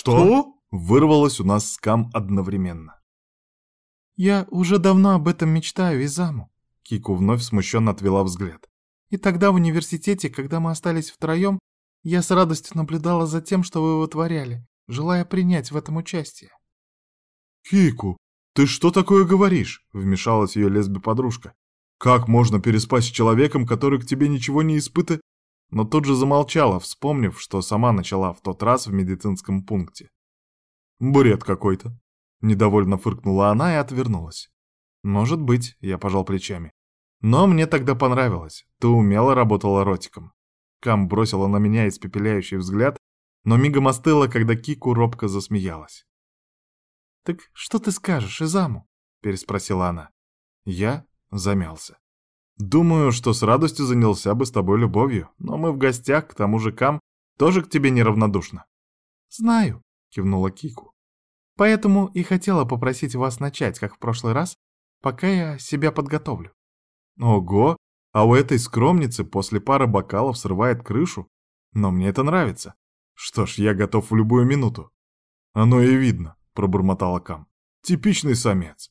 «Что?» — вырвалось у нас с Кам одновременно. «Я уже давно об этом мечтаю, Изаму», — Кику вновь смущенно отвела взгляд. «И тогда в университете, когда мы остались втроем, я с радостью наблюдала за тем, что вы вытворяли, желая принять в этом участие». «Кику, ты что такое говоришь?» — вмешалась ее лесби-подружка. «Как можно переспать с человеком, который к тебе ничего не испыта...» Но тут же замолчала, вспомнив, что сама начала в тот раз в медицинском пункте. «Бред какой-то», — недовольно фыркнула она и отвернулась. «Может быть», — я пожал плечами. «Но мне тогда понравилось. Ты умело работала ротиком». Кам бросила на меня испепеляющий взгляд, но мигом остыла, когда Кику робко засмеялась. «Так что ты скажешь, Изаму?» — переспросила она. Я замялся. «Думаю, что с радостью занялся бы с тобой любовью, но мы в гостях, к тому же Кам тоже к тебе неравнодушна». «Знаю», — кивнула Кику. «Поэтому и хотела попросить вас начать, как в прошлый раз, пока я себя подготовлю». «Ого, а у этой скромницы после пары бокалов срывает крышу? Но мне это нравится. Что ж, я готов в любую минуту». «Оно и видно», — пробормотала Кам. «Типичный самец».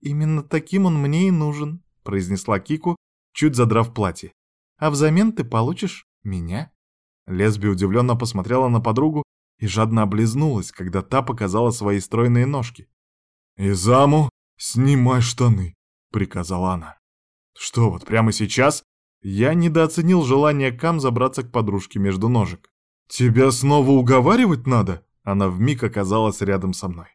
«Именно таким он мне и нужен», — произнесла Кику, чуть задрав платье. «А взамен ты получишь меня?» Лесби удивленно посмотрела на подругу и жадно облизнулась, когда та показала свои стройные ножки. «Изаму, снимай штаны», — приказала она. Что, вот прямо сейчас? Я недооценил желание Кам забраться к подружке между ножек. «Тебя снова уговаривать надо?» Она вмиг оказалась рядом со мной.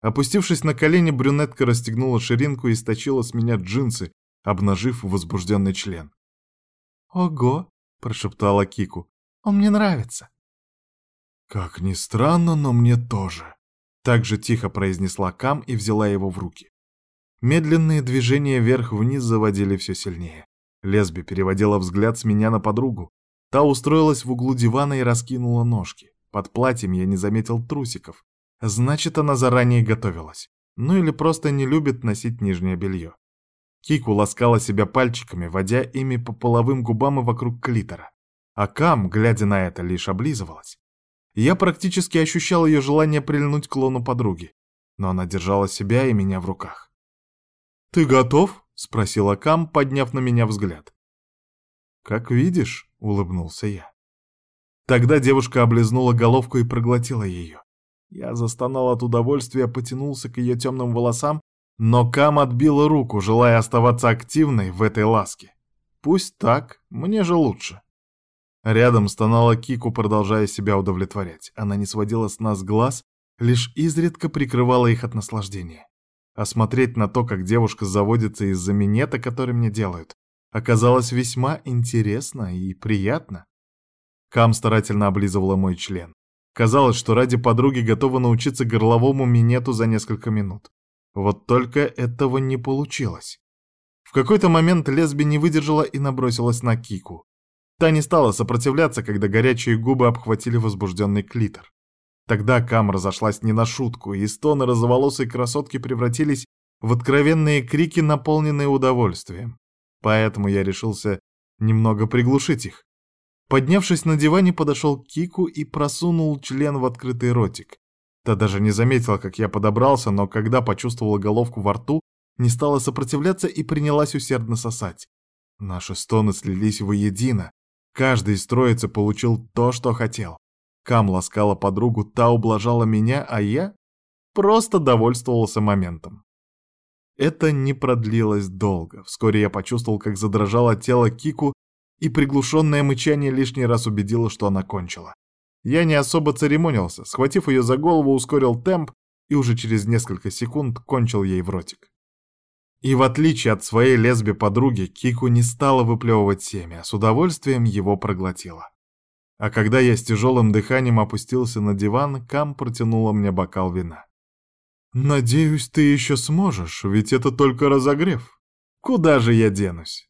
Опустившись на колени, брюнетка расстегнула ширинку и сточила с меня джинсы, обнажив возбужденный член. «Ого!» — прошептала Кику. «Он мне нравится». «Как ни странно, но мне тоже», — так же тихо произнесла Кам и взяла его в руки. Медленные движения вверх-вниз заводили все сильнее. Лесби переводила взгляд с меня на подругу. Та устроилась в углу дивана и раскинула ножки. Под платьем я не заметил трусиков. Значит, она заранее готовилась. Ну или просто не любит носить нижнее белье. Кику ласкала себя пальчиками, водя ими по половым губам и вокруг клитора. А Кам, глядя на это, лишь облизывалась. Я практически ощущал ее желание прильнуть к лону подруги, но она держала себя и меня в руках. «Ты готов?» — спросила Кам, подняв на меня взгляд. «Как видишь», — улыбнулся я. Тогда девушка облизнула головку и проглотила ее. Я застонал от удовольствия, потянулся к ее темным волосам, но Кам отбила руку, желая оставаться активной в этой ласке. Пусть так, мне же лучше. Рядом стонала Кику, продолжая себя удовлетворять. Она не сводила с нас глаз, лишь изредка прикрывала их от наслаждения а смотреть на то, как девушка заводится из-за минета, который мне делают, оказалось весьма интересно и приятно. Кам старательно облизывала мой член. Казалось, что ради подруги готова научиться горловому минету за несколько минут. Вот только этого не получилось. В какой-то момент лесби не выдержала и набросилась на Кику. Та не стала сопротивляться, когда горячие губы обхватили возбужденный клитор. Тогда Кам разошлась не на шутку, и стоны розоволосой красотки превратились в откровенные крики, наполненные удовольствием. Поэтому я решился немного приглушить их. Поднявшись на диване, подошел к Кику и просунул член в открытый ротик. Та даже не заметила, как я подобрался, но когда почувствовала головку во рту, не стала сопротивляться и принялась усердно сосать. Наши стоны слились воедино. Каждый из троицы получил то, что хотел. Кам ласкала подругу, та ублажала меня, а я просто довольствовался моментом. Это не продлилось долго. Вскоре я почувствовал, как задрожало тело Кику, и приглушенное мычание лишний раз убедило, что она кончила. Я не особо церемонился, схватив ее за голову, ускорил темп и уже через несколько секунд кончил ей в ротик. И в отличие от своей лесби-подруги, Кику не стала выплевывать семя, а с удовольствием его проглотила. А когда я с тяжелым дыханием опустился на диван, Кам протянула мне бокал вина. «Надеюсь, ты еще сможешь, ведь это только разогрев. Куда же я денусь?»